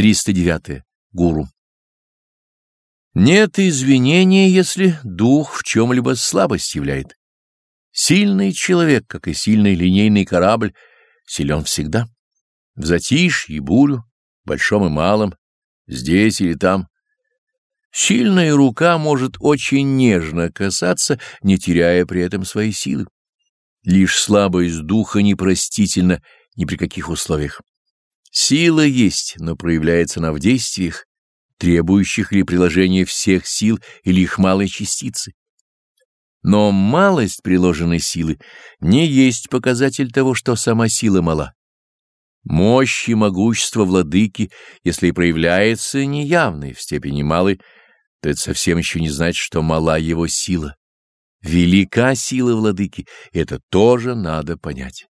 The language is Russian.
309. Гуру. Нет извинения, если дух в чем-либо слабость являет. Сильный человек, как и сильный линейный корабль, силен всегда. В затишье и бурю, большом и малом, здесь или там. Сильная рука может очень нежно касаться, не теряя при этом своей силы. Лишь слабость духа непростительна ни при каких условиях. Сила есть, но проявляется она в действиях, требующих ли приложения всех сил или их малой частицы. Но малость приложенной силы не есть показатель того, что сама сила мала. Мощь и могущество владыки, если и проявляется неявной в степени малой, то это совсем еще не значит, что мала его сила. Велика сила владыки, это тоже надо понять.